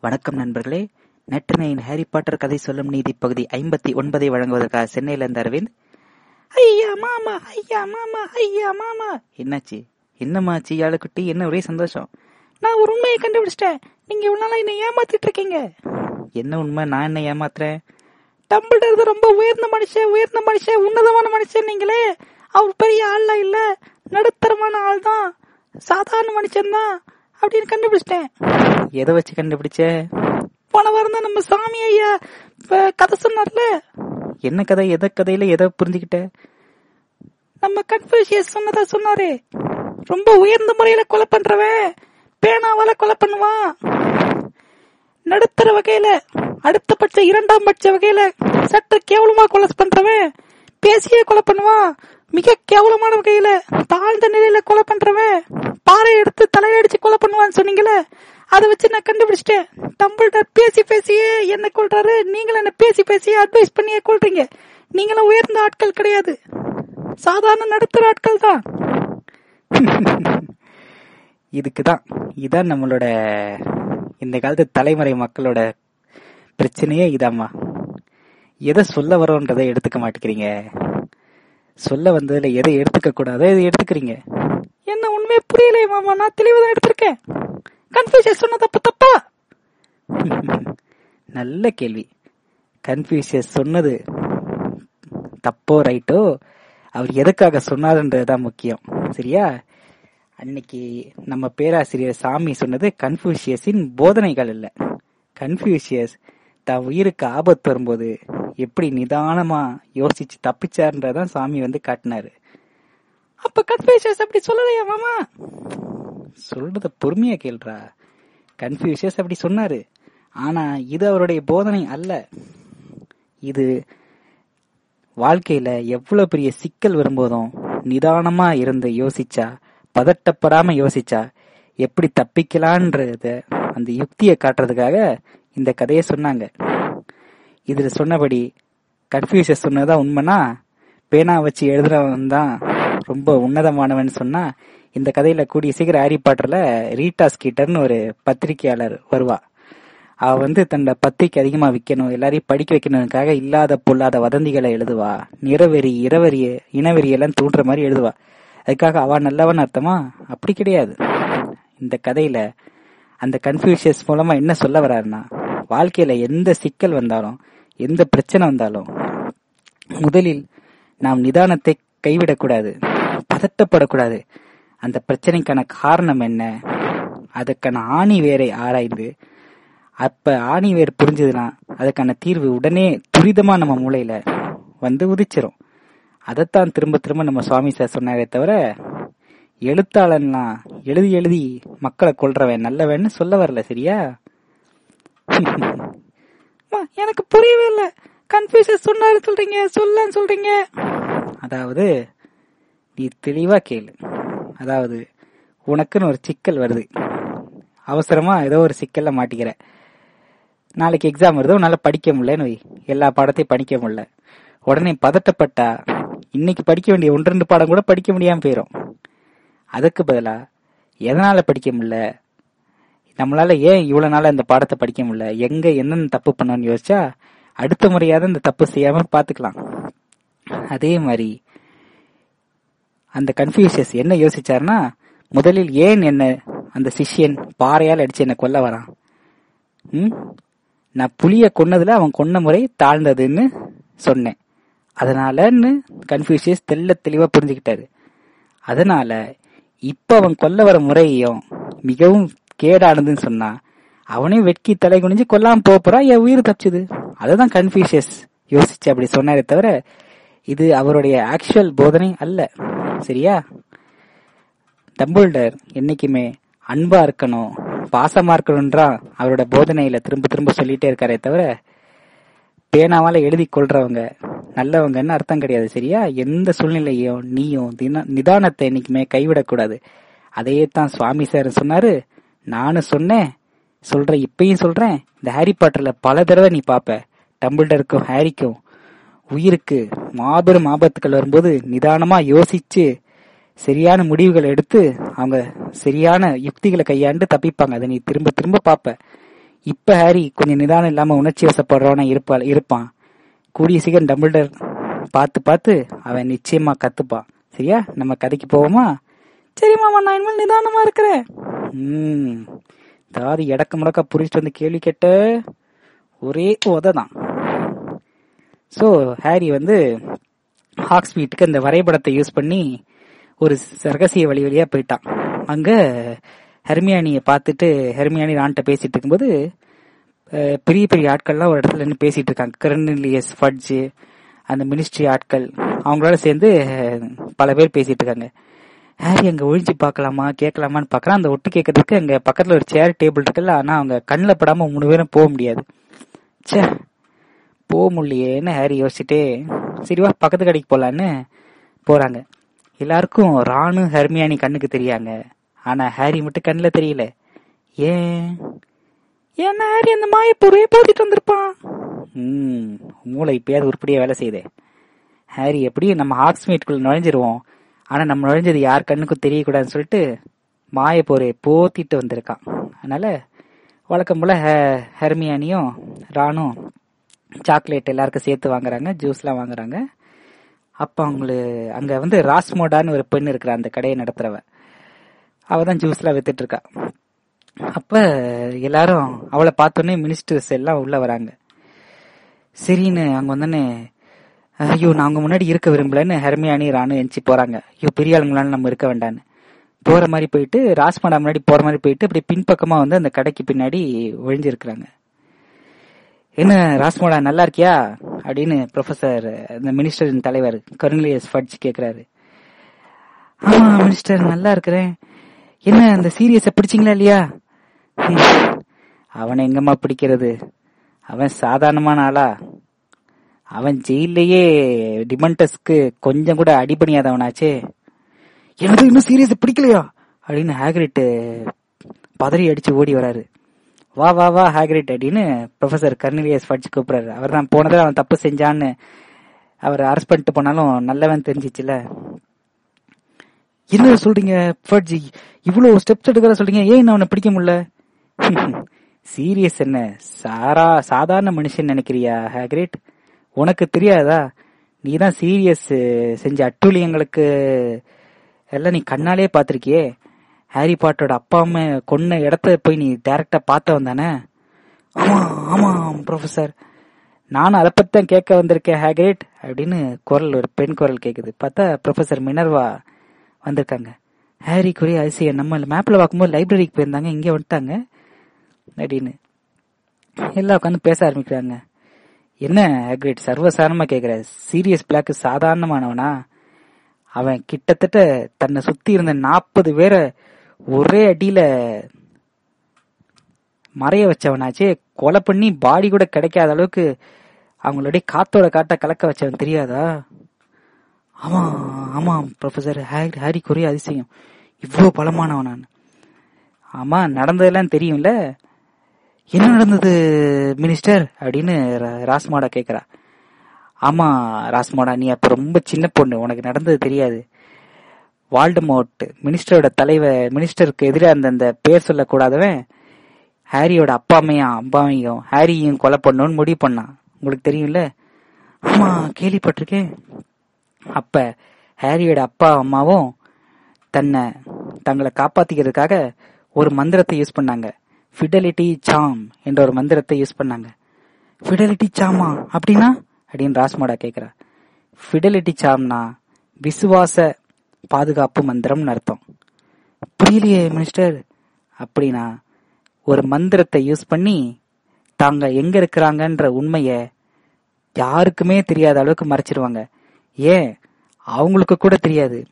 வணக்கம் நண்பர்களே. நற்றினையின் ஹாரி பாட்டர் கதை சொல்லும் நீதி பகுதி ஐம்பத்தி ஒன்பதை வழங்குவதற்காக சென்னையில இருந்த அரவிந்த். ஐயா மாமா ஐயா மாமா ஐயா மாமா. என்னாச்சு? என்னமாச்சு யாழுக்குட்டி? என்ன ஒரே சந்தோஷம்? நான் ஒரு உண்மையை கண்டுபிடிச்சிட்டேன். நீங்க இவ்வளவு என்ன ஏமாத்திட்டு இருக்கீங்க. என்ன உண்மை? நான் என்ன ஏமாத்துறேன்? டம்பிள்டர் ரொம்ப உயர்ந்த மனுஷன் உயர்ந்த மனுஷன் உன்னதமான மனுஷன் நீங்களே. அவர் பெரிய ஆள்லாம் இல்ல. நடுத்தரமான ஆள் தான் சாதாரண மனுஷன் தான் அப்படின்னு கண்டுபிடிச்சிட்டேன். எதை வச்சு கண்டுபிடிச்ச? போன வாரம் தான் நம்ம சாமி ஐயா கதை சொன்னார்ல? என்ன கதை? எதை கதையில எதை புரிஞ்சுக்கிட்ட? நம்ம கன்ஃபியூஷியஸ் சொன்னதா சொன்னாரு. ரொம்ப உயர்ந்த முறையில கொலை பண்றவன் பேனாவால கொலை பண்ணுவான். நடுத்தர வகையில அடுத்த பட்ச இரண்டாம் பட்ச வகையில சற்று கேவலமா கொலை பண்றவன் பேசியே கொலை பண்ணுவான். மிக கேவலமான வகையில தாழ்ந்த நிலையில கொலை பண்றவன். பாறை எடுத்து தலையடிச்சு கொலை பண்ணுவான்னு சொன்னீங்களே? அதை வச்சு நான் கண்டுபிடிச்சிட்டேன். டம்பிள்டர் பேசி பேசியே என்ன கொள்றாரு நீங்களும் என்ன பேசி பேசியே அட்வைஸ் பண்ணியே கொள்றீங்க நீங்களும் உயர்ந்த ஆட்கள் கிடையாது. சாதாரண நடுத்தர ஆட்கள் தான் இதுக்கு தான் இதான் நம்மளோட இந்த காலத்து தலைமுறை மக்களோட பிரச்சனையே இதாம்மா. எதை சொல்ல வரோன்றதை எடுத்துக்க மாட்டேங்கிறீங்க. சொல்ல வந்ததுல எதை எடுத்துக்க கூடாதோ எதை எடுத்துக்கிறீங்க. என்ன உண்மையே புரியலை மாமா? நான் தெளிவுதான் எடுத்திருக்கேன். கன்ஃபியூஷன் சொன்ன தப்பு தப்பா? நல்ல கேள்வி. கன்ஃபியூஷியஸ் சொன்னது தப்போ ரைட்டோ? அவர் எதுக்காக சொன்னாருன்றதுதான் முக்கியம். சரியா? அன்னைக்கு நம்ம பேராசிரியர் சாமி சொன்னது கன்ஃபியூஷியஸின் போதனைகள் இல்லை கன்ஃபியூஷியஸ் தான் உயிருக்கு ஆபத்து வரும்போது எப்படி நிதானமா யோசிச்சு தப்பிச்சாருன்றதான் சாமி வந்து காட்டினாரு. அப்ப கன்ஃபியூஷியஸ் அப்படி சொல்லலையா மாமா? சொல்றத பொறுமையா கேள்றா. கன்ஃபியூஷியஸ் அப்படி சொன்னாரு. ஆனா இது அவருடைய போதனை அல்ல. இது வாழ்க்கையில எவ்வளவு பெரிய சிக்கல் வரும்போதும் நிதானமா இருந்து யோசிச்சா பதட்டப்படாம யோசிச்சா எப்படி தப்பிக்கலான்றத அந்த யுக்தியை காட்டுறதுக்காக இந்த கதையை சொன்னாங்க. இதுல சொன்னபடி கன்ஃபியூஷன் சொன்னதான் உண்மைனா பேனா வச்சு எழுதுறவன் தான் ரொம்ப உன்னதமானவன் சொன்னா இந்த கதையில கூடிய சீக்கிரம் ஹாரி பாட்டர்ல ரீட்டா ஸ்கீட்டர்னு ஒரு பத்திரிகையாளர் வருவா. அவ வந்து தன்னோட பத்திரிக்கை அதிகமா விற்கணும் எல்லாரையும் படிக்க வைக்கணுக்காக இல்லாத பொல்லாத வதந்திகளை எழுதுவா. நிறவெறி இரவெறி இனவெறி எல்லாம் தூண்டுற மாதிரி எழுதுவா. அதுக்காக அவ நல்லவன் அர்த்தமா? அப்படி கிடையாது. இந்த கதையில அந்த கன்ஃபியூஷியஸ் மூலமா என்ன சொல்ல வர்றாருன்னா வாழ்க்கையில எந்த சிக்கல் வந்தாலும் எந்த பிரச்சனை வந்தாலும் முதலில் நாம் நிதானத்தை கைவிடக்கூடாது. பதட்டப்படக்கூடாது அந்த பிரச்சனைக்கான காரணம் என்ன? அதுக்கான ஆணி வேரை ஆராய்ந்து அப்ப ஆணி வேர் புரிஞ்சதுன்னா அதுக்கான தீர்வு உடனே துரிதமா நம்ம மூளையில வந்து உதிச்சிரும். அதைத்தான் திரும்ப திரும்ப நம்ம சுவாமி சார் சொன்னாரே தவிர எழுத்தாளன்லாம் எழுதி எழுதி மக்களை கொல்றவன் நல்லவன்னு சொல்ல வரல சரியா? எனக்கு புரியவே இல்லை. கன்ஃபியூஷன் சொன்னாரு சொல்றீங்க சொல்லன்னு சொல்றீங்க. அதாவது நீ தெளிவா கேளு. அதாவது உனக்குன்னு ஒரு சிக்கல் வருது. அவசரமா ஏதோ ஒரு சிக்கல்ல மாட்டிக்கிற. நாளைக்கு எக்ஸாம் வருது உன்னால படிக்க முடியலன்னு வை. எல்லா பாடத்தையும் படிக்க முடியல. உடனே பதட்டப்பட்டா இன்னைக்கு படிக்க வேண்டிய ஒன்று ரெண்டு பாடம் கூட படிக்க முடியாம போயிரும். அதுக்கு பதிலா எதனால படிக்க முடியல? நம்மளால ஏன் இவ்வளவு நாள இந்த பாடத்தை படிக்க முடியல? எங்க என்னென்ன தப்பு பண்ணோம்னு யோசிச்சா அடுத்த முறையாவது இந்த தப்பு செய்யாம பாத்துக்கலாம். அதே மாதிரி அந்த கன்ஃபியூசியஸ் என்ன யோசிச்சாருன்னா முதலில் ஏன் என்ன அந்த சிஷ்யன் பாறையால் அடிச்சு என்ன கொல்ல வரான்? ம்? நான் புளிய கொன்னதுல அவன் கொன்ன முறை தாழ்ந்ததுன்னு சொன்னேன். அதனாலன்னு கன்ஃபியூசியஸ் தெள்ள தெளிவா புரிஞ்சுக்கிட்டாரு. அதனால இப்ப அவன் கொல்ல வர முறையும் மிகவும் கேடானதுன்னு சொன்னா அவனையும் வெட்கி தலை குனிஞ்சு கொல்லாம போறான் என் உயிர் தப்பிச்சுது. அதுதான் கன்ஃபியூசியஸ் யோசிச்சு அப்படி சொன்னாரே தவிர இது அவருடைய ஆக்சுவல் போதனை அல்ல. சரியா? டம்பிள்டர் என்னைக்குமே அன்பா இருக்கணும் பாசமா இருக்கணும்ன்றா அவரோட போதனையில திரும்ப திரும்ப சொல்லிட்டே இருக்காரே தவிர பேனாவால எழுதி கொள்றவங்க நல்லவங்கன்னு அர்த்தம் கிடையாது சரியா? எந்த சூழ்நிலையும் நீயும் தின- நிதானத்தை என்னைக்குமே கைவிடக்கூடாது. அதையே தான் சுவாமி சார் சொன்னாரு நானும் சொன்னேன் சொல்றேன் இப்பயும் சொல்றேன் இந்த ஹாரி பாட்டர்ல பல தடவை நீ பாப்ப டம்பிள்டருக்கும் ஹாரிக்கும் உயிருக்கு மாபெரும் ஆபத்துக்கள் வரும்போது நிதானமா யோசிச்சு சரியான முடிவுகள் எடுத்து அவங்க சரியான யுக்திகளை கையாண்டு தப்பிப்பாங்க. அதை நீ திரும்ப திரும்ப பாப்ப. இப்ப ஹாரி கொஞ்சம் நிதானம் இல்லாம உணர்ச்சி வசப்படுறவன இருப்பா இருப்பான். கூடிய சீக்கிரம் டம்பிள்டர் பார்த்து பார்த்து அவன் நிச்சயமா கத்துப்பான். சரியா? நம்ம கதைக்கு போவோமா? சரி மாமா நான் இனிமேல் நிதானமா இருக்கிறேன். ம். தாதி எடக்க முடக்க புரிச்சுட்டு வந்து கேள்வி கேட்ட ஒரே உதை தான் ஸோ ஹாரி வந்து ஹாக்ஸ் வீட்டுக்கு அந்த வரைபடத்தை யூஸ் பண்ணி ஒரு ரகசிய வழி வழியா போயிட்டான். அங்க ஹெர்மியானியை பார்த்துட்டு ஹெர்மியானி ரான்ட்ட பேசிட்டு இருக்கும்போது பெரிய பெரிய ஆட்கள்லாம் ஒரு இடத்துல நின்று பேசிட்டு இருக்காங்க. கர்னலியஸ் ஃபட்ஜ் அந்த மினிஸ்ட்ரி ஆட்கள் அவங்களோட சேர்ந்து பல பேர் பேசிட்டு இருக்காங்க. ஹாரி அங்க ஒழிஞ்சு பார்க்கலாமா கேட்கலாமான்னு பார்க்கறான். அந்த ஒட்டு கேட்கறதுக்கு அங்க பக்கத்துல ஒரு சேர் டேபிள் இருக்குல்ல ஆனா அவங்க கண்ணில் படாம மூணு பேரும் போக முடியாது. சே போக முடியலையேன்னு ஹாரி யோசிச்சுட்டு சரிவா பக்கத்து கடைக்கு போகலான்னு போகிறாங்க எல்லாருக்கும் ராணு ஹர்மியானி கண்ணுக்கு தெரியாங்க. ஆனால் ஹாரி மட்டும் கண்ணில் தெரியல. ஏன்? ஏன்னா ஹாரி அந்த மாயப்பொருவே போத்திட்டு வந்திருப்பான். ம் மூளை இப்பயாவது உருப்படியாக வேலை செய்யுது. ஹாரி எப்படியும் நம்ம ஹாக்ஸ்மீட்குள்ளே நுழைஞ்சிருவோம். ஆனால் நம்ம நுழைஞ்சது யார் கண்ணுக்கும் தெரியக்கூடாதுன்னு சொல்லிட்டு மாயப்போரை போத்திட்டு வந்திருக்கான். அதனால வழக்கம் போல ஹெ- ஹெர்மியானியும் ராணும் சாக்லேட் எல்லாருக்கும் சேர்த்து வாங்குறாங்க ஜூஸ்லாம் வாங்குறாங்க. அப்போ அவங்களுக்கு அங்கே வந்து ராஸ்மோடான்னு ஒரு பெண் இருக்கிற அந்த கடையை நடத்துறவ. அவள் தான் ஜூஸ்லாம் வித்துட்டு இருக்கா. அப்ப எல்லாரும் அவளை பார்த்தோன்னே மினிஸ்டர்ஸ் எல்லாம் உள்ள வராங்க. சரின்னு அங்க வந்தோடனே ஐயோ நான் அவங்க முன்னாடி இருக்க விரும்பலன்னு ஹெர்மியானி ராணு எந்திச்சு போறாங்க. ஐயோ பெரிய ஆளுங்களால நம்ம இருக்க வேண்டான்னு போற மாதிரி போயிட்டு ராஸ்மோடா முன்னாடி போற மாதிரி போயிட்டு அப்படி பின்பக்கமா வந்து அந்த கடைக்கு பின்னாடி ஒழிஞ்சிருக்கிறாங்க என்ன ராஸ்மோடா நல்லா இருக்கியா? அப்படின்னு ப்ரொஃபசர் இந்த மினிஸ்டரின் தலைவர் கருணலியஸ் ஃபட்ஜ் கேட்குறாரு ஆமா மினிஸ்டர் நல்லா இருக்கிறேன். என்ன அந்த சீரியஸ பிடிச்சிங்களா இல்லையா? அவனை எங்கம்மா பிடிக்கிறது? அவன் சாதாரணமான ஆளா? அவன் ஜெயிலேயே டிமண்டஸ்க்கு கொஞ்சம் கூட அடிபணியாதவனாச்சே. எனக்கு இன்னும் சீரியஸ் பிடிக்கலையா? அப்படின்னு ஹேக்ரிட் பதறி அடிச்சு ஓடி வராரு. வா வா வா ஹாக்ரிட் அப்படின்னு ப்ரொஃபசர் கர்னிலியஸ் ஃபட்ஜ் கூப்பிடுறாரு. அவர் தான் போனதில் அவன் தப்பு செஞ்சான்னு அவர் அரெஸ்ட் பண்ணிட்டு போனாலும் நல்லவன் தெரிஞ்சிச்சுல. என்ன சொல்றீங்க ஃபட்ஜி? இவ்வளவு ஸ்டெப்ஸ் எடுக்கிற சொல்றீங்க? ஏன் அவனை பிடிக்க முடியல? சீரியஸ் என்ன? சாரா சாதாரண மனுஷன் நினைக்கிறியா ஹேக்ரிட் உனக்கு தெரியாதா? நீ தான் சீரியஸ் செஞ்ச அட்டூழியங்களுக்கு எல்லாம் நீ கண்ணாலே பார்த்துருக்கியே. ஹாரி பாட்டரோட அப்பா அம்மா கொன்ன இடத்த போய் நீ டைரக்டா பார்த்தவன் தானே? ஆமா ஆமா ப்ரொஃபசர் நானும் அதை பத்தி தான் கேட்க வந்திருக்கேன் ஹேக்ரேட் அப்படின்னு குரல் ஒரு பெண் குரல் கேக்குது பார்த்தா ப்ரொஃபசர் மினர்வா வந்திருக்காங்க. ஹாரி குரிய அதிசயம். நம்ம மேப்ல பார்க்கும்போது லைப்ரரிக்கு போயிருந்தாங்க இங்கே வந்துட்டாங்க அப்படின்னு. எல்லாம் உட்காந்து பேச ஆரம்பிக்கிறாங்க. என்ன ஹேக்ரேட் சர்வசாரணமாக கேக்குற சீரியஸ் பிளாக் சாதாரணமானவனா? அவன் கிட்டத்தட்ட தன்னை சுத்தி இருந்த நாற்பது பேரை ஒரே அடியில மறைய வச்சவனாச்சே கொலை பண்ணி பாடி கூட கிடைக்காத அளவுக்கு அவங்களுடைய காத்தோட காட்டை கலக்க வச்சவன் தெரியாதா? ஆமா ஆமா ப்ரொஃபசர் ஹாரி ஹாரி குறைய அதிசயம். இவ்வளோ பலமானவன் நான். ஆமா நடந்ததெல்லாம் தெரியும்ல. என்ன நடந்தது மினிஸ்டர் அப்படின்னு ரா- ராஸ்மாடா கேக்குறா. ஆமா ராஸ்மாடா நீ அப்ப ரொம்ப சின்ன பொண்ணு. உனக்கு நடந்தது தெரியாது. வால்டமோட் மினிஸ்டரோட தலைவர் மினிஸ்டருக்கு எதிராக இருந்த அந்த பேர் சொல்லக்கூடாதவன் ஹாரியோட அப்பா அம்மையும் அப்பாவையும் ஹாரியும் கொலை பண்ணணும்னு முடிவு பண்ணான் உங்களுக்கு தெரியும்ல? ஆமா கேள்விப்பட்டிருக்கேன். அப்ப ஹாரியோட அப்பா அம்மாவும் தன்னை தங்களை காப்பாத்திக்கிறதுக்காக ஒரு மந்திரத்தை யூஸ் பண்ணாங்க. ஃபிடலிட்டி சாம் என்ற ஒரு மந்திரத்தை யூஸ் பண்ணாங்க. ஃபிடலிட்டி சாமா அப்படின்னா அப்படின்னு ராஸ்மோடா கேட்குறா ஃபிடலிட்டி சாம்னா விசுவாச பாதுகாப்பு மந்திரம்னு அர்த்தம். புரியலையே மினிஸ்டர்? அப்படின்னா ஒரு மந்திரத்தை யூஸ் பண்ணி தாங்க எங்க இருக்கிறாங்கன்ற உண்மைய யாருக்குமே தெரியாத அளவுக்கு மறைச்சிருவாங்க. ஏன்? அவங்களுக்கு கூட தெரியாது.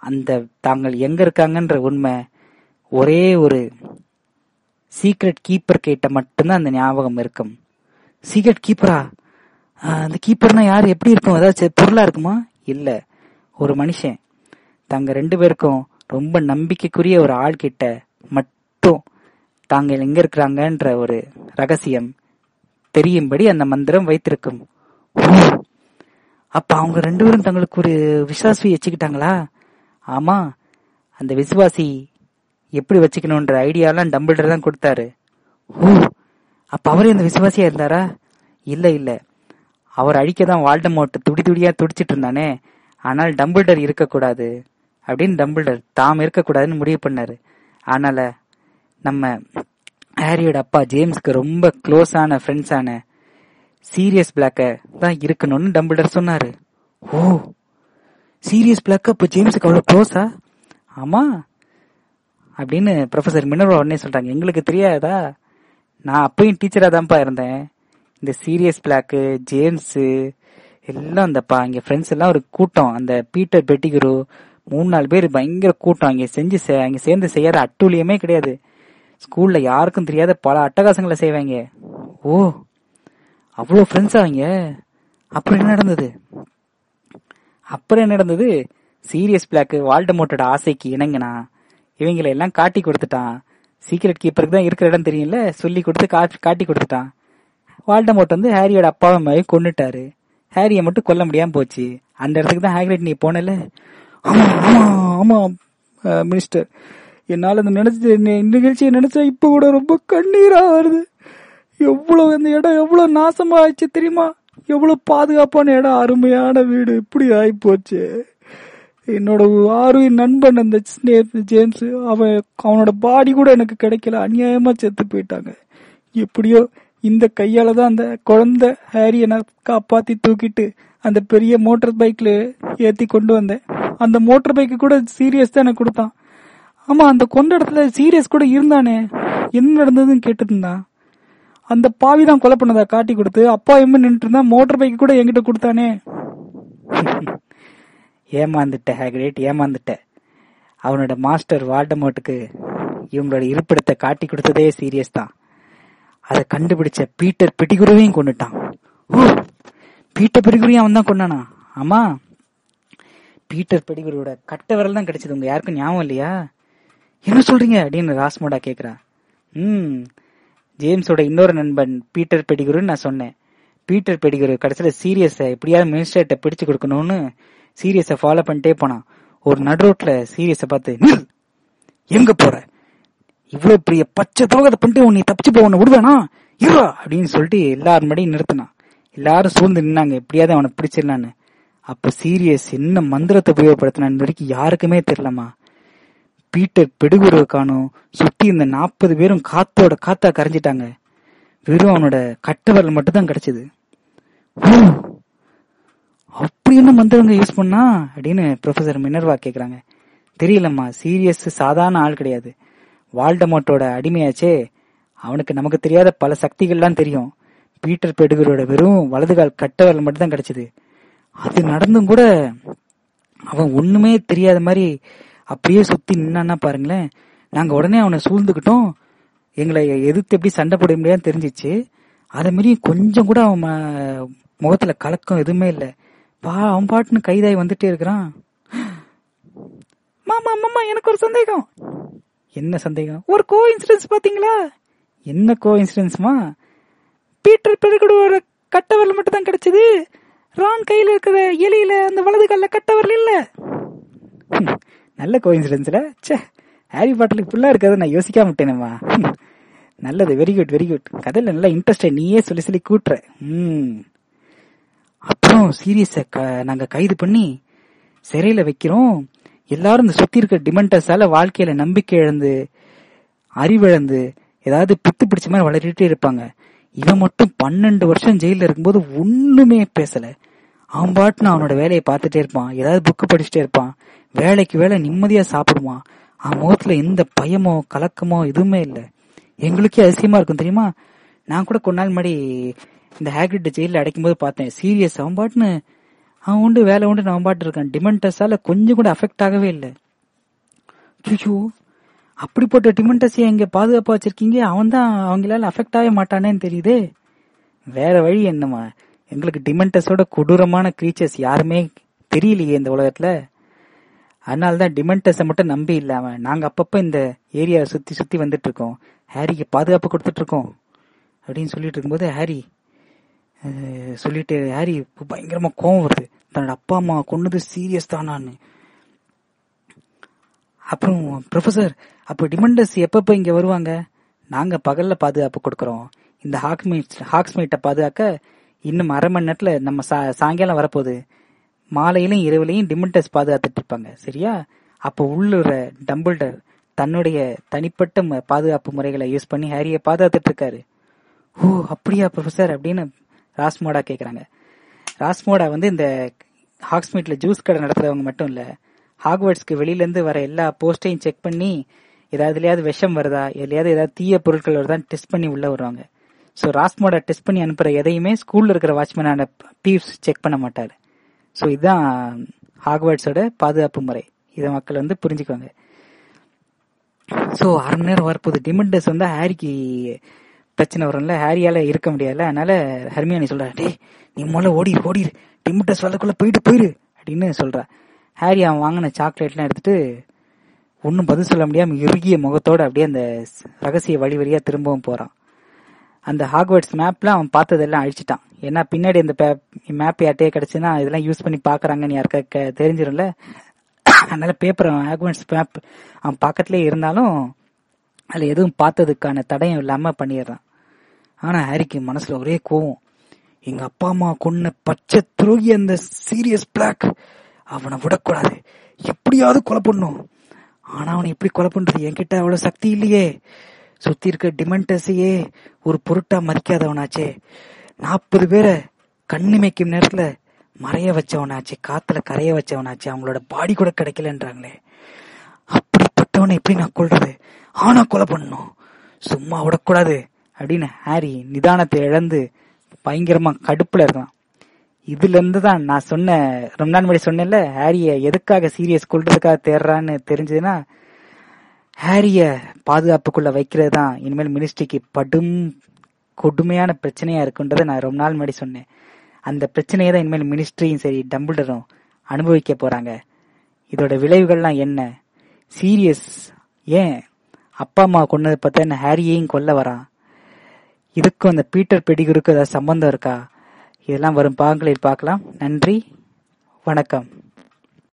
அந்த தாங்கள் எங்க இருக்காங்கன்ற உண்மை ஒரே ஒரு சீக்ரெட் கீப்பர் கிட்ட மட்டும்தான் அந்த ஞாபகம் இருக்கும். சீக்ரெட் கீப்பரா அந்த கீப்பர்னா யார்? எப்படி இருக்கும்? ஏதாச்சும் பொருளா இருக்குமா? இல்ல. ஒரு மனுஷன். தாங்க ரெண்டு பேருக்கும் ரொம்ப நம்பிக்கைக்குரிய ஒரு ஆள் கிட்ட மட்டும் தாங்க எங்க இருக்கிறாங்கன்ற ஒரு ரகசியம் தெரியும்படி அந்த மந்திரம் வைத்திருக்கும். அப்ப அவங்க ரெண்டு பேரும் தங்களுக்கு ஒரு விசுவாசி வச்சுக்கிட்டாங்களா? ஆமா அந்த விசுவாசி எப்படி வச்சுக்கணும்ன்ற ஐடியாலாம் டம்பிள்டர் தான் கொடுத்தாரு. ஓ அப்ப அவரே அந்த விசுவாசியா இருந்தாரா? இல்ல இல்ல. அவர் அழிக்க தான் வால்டமோட் துடி துடியா துடிச்சிட்டு இருந்தானே. ஆனால் டம்பிள்டர் இருக்கக்கூடாது. அப்படின்னு டம்பிள்டர். தாம் இருக்கக்கூடாதுன்னு முடிவு பண்ணாரு. அதனால நம்ம ஹாரியோட அப்பா ஜேம்ஸ்க்கு ரொம்ப க்ளோஸான ஃப்ரெண்ட்ஸான சீரியஸ் பிளாக்க தான் இருக்கணும்னு டம்பிள்டர் சொன்னாரு. ஓ சீரியஸ் பிளாக் இப்போ ஜேம்ஸுக்கு அவ்வளோ க்ளோஸா ஆமா. அப்படின்னு ப்ரொஃபசர் மினர்வா உடனே சொல்றாங்க. எங்களுக்கு தெரியாதா? நான் அப்பயும் டீச்சரா தான்ப்பா இருந்தேன். இந்த சீரியஸ் பிளாக்கு ஜேம்ஸு எல்லாம் அந்தப்பா இங்க ஃப்ரெண்ட்ஸ் எல்லாம் ஒரு கூட்டம். அந்த பீட்டர் பெட்டிகுரு மூணு நாலு பேர் பயங்கர கூட்டம். அங்கே செஞ்சு அங்கே சேர்ந்து செய்யாத அட்டூழியமே கிடையாது. ஸ்கூல்ல யாருக்கும் தெரியாத பல அட்டகாசங்களை செய்வாங்க. ஓ அவ்வளோ ஃப்ரெண்ட்ஸ் அவங்க அப்புறம் என்ன நடந்தது? அப்புறம் என்ன நடந்தது? சீரியஸ் பிளாக் வால்டமோட்டோட ஆசைக்கு இணங்கினா. இவங்களை எல்லாம் காட்டி கொடுத்துட்டான். சீக்ரெட் கீப்பருக்கு தான் இருக்கிற இடம் தெரியும்ல? சொல்லி கொடுத்து காட்டி கொடுத்துட்டான். வால்டமோட் வந்து ஹாரியோட அப்பாவை மாதிரி கொன்னுட்டாரு. ஹாரியை மட்டும் கொல்ல முடியாம போச்சு. அந்த இடத்துக்கு தான் ஹாக்ரிட் நீ போனல? ஆமா ஆமா ஆமா மினிஸ்டர் என்னால் அந்த நினைச்ச நிகழ்ச்சியை நினைச்சா இப்ப கூட ரொம்ப கண்ணீரா வருது. எவ்வளவு இந்த இடம் எவ்வளவு நாசமா ஆயிடுச்சு தெரியுமா? எவ்வளவு பாதுகாப்பான இடம் அருமையான வீடு இப்படி ஆகி போச்சு என்னோட ஆர்வின் நண்பன் அந்த ஜேம்ஸ் அவன் அவனோட பாடி கூட எனக்கு கிடைக்கல. அநியாயமா செத்து போயிட்டாங்க. எப்படியோ இந்த கையால தான் அந்த குழந்தை ஹாரியை நான் காப்பாத்தி தூக்கிட்டு அந்த பெரிய மோட்டார் பைக்ல ஏத்தி கொண்டு வந்தேன். அந்த மோட்டர் பைக்கு கூட சீரியஸ் தான் எனக்கு கொடுத்தான். ஆமா அந்த கொண்ட இடத்துல சீரியஸ் கூட இருந்தானே. என்ன நடந்ததுன்னு கேட்டுருந்தான் அந்த பாவி தான் கொலை பண்ணதா காட்டி கொடுத்து. அப்பா எம்ம நின்றுட்டு இருந்தா மோட்டர் பைக் கூட என்கிட்ட கொடுத்தானே. ஏமாந்துட்ட ஹேக்ரேட் ஏமாந்துட்ட. அவனோட மாஸ்டர் வால்டமோட்டுக்கு இவங்களோட இருப்பிடத்தை காட்டி கொடுத்ததே சீரியஸ் தான். அதை கண்டுபிடிச்ச பீட்டர் பெட்டிகுருவையும் கொண்டுட்டான் பீட்டர் பெட்டிகுருவையும் அவன் தான் கொண்டானா ஆமா. பீட்டர் பெடிகுரோட கட்ட விரல் தான் கிடைச்சது. உங்க யாருக்கும் ஞாபகம் இல்லையா? என்ன சொல்றீங்க? அப்படின்னு ராஸ்மோடா கேக்குறா. ம் ஜேம்ஸோட இன்னொரு நண்பன் பீட்டர் பெடிகுருன்னு நான் சொன்னேன். பீட்டர் பெடிகுரு கடைசியில சீரியஸை எப்படியாவது மினிஸ்டர்கிட்ட பிடிச்சு கொடுக்கணும்னு சீரியஸை ஃபாலோ பண்ணிட்டே போனான். ஒரு நடு ரோட்ல சீரியஸை பார்த்து "நில்! எங்க போற? இவ்வளவு பெரிய பச்சை துவகத்தை பண்ணிட்டு உன்னை தப்பிச்சு போக உன்னை விடுவேனா? இருவா அப்படின்னு சொல்லிட்டு எல்லாரும் மடியும் நிறுத்தினான். எல்லாரும் சூழ்ந்து நின்னாங்க. எப்படியாவது அவனை பிடிச்சிடலான்னு. அப்ப சீரியஸ் என்ன மந்திரத்தை உபயோகப்படுத்தினான்னு வரைக்கும் யாருக்குமே தெரியலமா பீட்டர் பெடுகுருவை காணும் சுத்தி இந்த நாற்பது பேரும் காத்தோட காத்தா கரைஞ்சிட்டாங்க. வெறும் அவனோட கட்ட மட்டும்தான் மட்டும் கிடைச்சது அப்படி என்ன மந்திரங்க யூஸ் பண்ணா? அப்படின்னு ப்ரொஃபசர் மினர்வா கேக்குறாங்க. தெரியலம்மா சீரியஸ் சாதாரண ஆள் கிடையாது. வால்டமோட்டோட அடிமையாச்சே. அவனுக்கு நமக்கு தெரியாத பல சக்திகள்லாம் தெரியும். பீட்டர் பெடுகரோட வெறும் வலதுகால் கட்ட மட்டும்தான் மட்டும் கிடைச்சது. அது நடந்தும் கூட அவன் ஒண்ணுமே தெரியாத மாதிரி அப்படியே சுத்தி நின்னான்னா பாருங்களேன். நாங்க உடனே அவனை சூழ்ந்துக்கிட்டோம் எங்களை எதிர்த்து எப்படி சண்டை போட முடியாது தெரிஞ்சிச்சு. அதே மாதிரி கொஞ்சம் கூட அவன் ம- முகத்துல கலக்கம் எதுவுமே இல்ல. பா அவன் பாட்டுன்னு கைதாய் வந்துட்டே இருக்கிறான். மாமா மாமா எனக்கு ஒரு சந்தேகம். என்ன சந்தேகம்? ஒரு கோ இன்சிடென்ஸ் பாத்தீங்களா? என்ன கோ இன்சிடென்ஸ்மா பீட்டர் பெருகுடுவோட கட்டவரல் மட்டும் தான் கிடைச்சது. ரான் கையில இருக்கிற எலியில அந்த வலது கால்ல கட்டவர் இல்ல. நல்ல கோயின்சிடன்ஸ்ல சே ச்சே ஹாரி பாட்டலுக்கு ஃபுல்லா இருக்கிறத நான் யோசிக்காம விட்டேனேம்மா. நல்லது வெரி குட் வெரி குட் கதையில நல்லா இன்ட்ரெஸ்ட் நீயே சொல்லி சொல்லி கூட்டுற. ம் அப்புறம் சீரியஸ நாங்க கைது பண்ணி சிறையில வைக்கிறோம். எல்லாரும் இந்த சுத்தி இருக்க டிமெண்டர்ஸால வாழ்க்கையில நம்பிக்கை இழந்து அறிவிழந்து ஏதாவது பித்து பிடிச்ச மாதிரி வளரிட்டே இருப்பாங்க. இவன் மட்டும் பன்னெண்டு வருஷம் ஜெயில இருக்கும்போது ஒண்ணுமே பேசல. அவன் பாட்டுன்னு அவனோட வேலையை பார்த்துட்டே இருப்பான். ஏதாவது புக்கு படிச்சுட்டே இருப்பான். வேலைக்கு வேலை நிம்மதியா சாப்பிடுவான். அவன் முகத்துல எந்த பயமோ கலக்கமோ எதுவுமே இல்லை. எங்களுக்கே அதிசயமா இருக்கும் தெரியுமா? நான் கூட கொஞ்ச நாள் முன்னாடி இந்த ஹேக்ரிட் ஜெயில அடைக்கும் போது பார்த்தேன். சீரியஸ் அவன் பாட்டுன்னு. அவன் உண்டு வேலை உண்டு அவன் பாட்டு இருக்கான். டிமெண்டஸால கொஞ்சம் கூட அஃபெக்ட் ஆகவே இல்லை. ஐயோ அப்படிப்பட்ட டிமெண்டஸை இங்க பாதுகாப்பா வச்சிருக்கீங்க? அவன் தான் அவங்களால அஃபெக்ட் ஆகவே மாட்டானேன்னு தெரியுதே. வேற வழி என்னமா எங்களுக்கு டிமெண்டஸோட கொடூரமான கிரீச்சர்ஸ் யாருமே தெரியலையே இந்த உலகத்துல. அதனால தான் டிமெண்டஸை மட்டும் நம்பி இல்ல அவன் நாங்க அப்பப்ப இந்த ஏரியாவை சுத்தி சுத்தி வந்துட்டு இருக்கோம் ஹாரிக்கு பாதுகாப்பு கொடுத்துட்டு இருக்கோம் அப்படின்னு சொல்லிட்டு இருக்கும்போது ஹாரி சொல்லிட்டு ஹாரி பயங்கரமா கோவம் வருது. தன்னோட அப்பா அம்மா கொன்னது சீரியஸ் தானான்னு அப்புறம் ப்ரொஃபசர் அப்போ டிமெண்டஸ் எப்பப்போ இங்க வருவாங்க? நாங்க பகல்ல பாதுகாப்பு கொடுக்குறோம். இந்த ஹாக்மேட் ஹாக்ஸ்மேட்டை பாதுகாக்க இன்னும் அரை மணி நேரத்துல நம்ம சா- சாயங்காலம் வரப்போகுது. மாலையிலும் இரவுலையும் டிமிண்டஸ் பாதுகாத்துட்டு இருப்பாங்க. சரியா? அப்போ உள்ளுற டம்பிள்டர் தன்னுடைய தனிப்பட்ட ம- பாதுகாப்பு முறைகளை யூஸ் பண்ணி ஹாரியை பாதுகாத்துட்டு இருக்காரு. ஓ அப்படியா ப்ரொஃபசர் அப்படின்னு ராஸ்மோடா கேட்குறாங்க ராஸ்மோடா வந்து இந்த ஹாக்ஸ்மீட்ல ஜூஸ் கடை நடத்துறவங்க மட்டும் இல்ல ஹாக்வர்ட்ஸ்க்கு வெளியிலேருந்து வர எல்லா போஸ்டையும் செக் பண்ணி ஏதாவதுலையாவது விஷம் வருதா? எதுலையாவது ஏதாவது தீய பொருட்கள் வருதான்னு டெஸ்ட் பண்ணி உள்ள வருவாங்க. ஸோ ராஸ்மோட டெஸ்ட் பண்ணி அனுப்புகிற எதையுமே ஸ்கூலில் இருக்கிற வாட்ச்மேனான பீப்ஸ் செக் பண்ண மாட்டார். ஸோ இதுதான் ஹாக்வர்ட்ஸோட பாதுகாப்பு முறை. இதை மக்கள் வந்து புரிஞ்சுக்குவாங்க. ஸோ அரை மணி நேரம் வரப்போகுது. டிமண்டஸ் வந்து ஹாரிக்கு பிரச்சனை வரும்ல. ஹாரியால இருக்க முடியாதுல அதனால ஹர்மியானி சொல்றா டே நீ முதல்ல ஓடிரு ஓடிரு டிமண்டஸ் வரதுக்குள்ள போயிட்டு போயிரு அப்படின்னு சொல்றா. ஹாரி அவன் வாங்கின சாக்லேட்லாம் எடுத்துட்டு ஒன்றும் பதில் சொல்ல முடியாமல் இறுகிய முகத்தோடு அப்படியே அந்த ரகசிய வழி வழியாக திரும்பவும் போகிறான் அந்த ஹாக்வர்ட்ஸ் மேப்ல அவன் பார்த்ததெல்லாம் அழிச்சிட்டான். ஏன்னா பின்னாடி இந்த மேப் யார்ட்டையே கிடைச்சுன்னா இதெல்லாம் யூஸ் பண்ணி பாக்குறாங்கன்னு யாருக்க தெரிஞ்சிடும்ல அதனால பேப்பர் ஹாக்வர்ட்ஸ் மேப் அவன் பக்கத்துலயே இருந்தாலும் அதுல எதுவும் பார்த்ததுக்கான தடயம் இல்லாம பண்ணிடுறான். ஆனா ஹாரிக்கு மனசுல ஒரே கோவம். எங்க அப்பா அம்மா கொன்ன பச்சை துரோகி அந்த சீரியஸ் பிளாக் அவனை விடக்கூடாது. எப்படியாவது கொலை பண்ணும் ஆனா அவனை எப்படி கொலை பண்றது? என்கிட்ட அவ்வளவு சக்தி இல்லையே. சுத்தி இருக்க டிமெண்டஸையே ஒரு பொருட்டா மதிக்காதவனாச்சே. நாற்பது பேரை கண்ணிமைக்கும் நேரத்துல மறைய வச்சவனாச்சே காத்துல கரைய வச்சவனாச்சே அவங்களோட பாடி கூட கிடைக்கலன்றாங்களே. அப்படிப்பட்டவனை எப்படி நான் கொள்றது ஆனா கொலை பண்ணும் சும்மா விடக்கூடாது அப்படின்னு ஹாரி நிதானத்தை இழந்து பயங்கரமா கடுப்புல இருக்கலாம் இதுல இருந்து தான் நான் சொன்ன ரொம்ப நாள் முன்னாடி சொன்னேன்ல ஹாரிய எதுக்காக சீரியஸ் கொள்றதுக்காக தேடுறான்னு தெரிஞ்சதுன்னா ஹாரிய பாதுகாப்புக்குள்ள வைக்கிறது தான் இனிமேல் மினிஸ்ட்ரிக்கு படும் கொடுமையான பிரச்சனையா இருக்குன்றதை நான் ரொம்ப நாள் முன்னாடி சொன்னேன். அந்த பிரச்சனையை தான் இனிமேல் மினிஸ்ட்ரியும் சரி டம்பிள்டரும் அனுபவிக்க போறாங்க. இதோட விளைவுகள்லாம் என்ன? சீரியஸ் ஏன்? அப்பா அம்மா கொன்னதை பார்த்தா என்ன ஹாரியையும் கொல்ல வரான்? இதுக்கும் அந்த பீட்டர் பெடிகுருக்கு ஏதாவது சம்பந்தம் இருக்கா? இதெல்லாம் வரும் பாகங்களில் பார்க்கலாம். நன்றி வணக்கம்.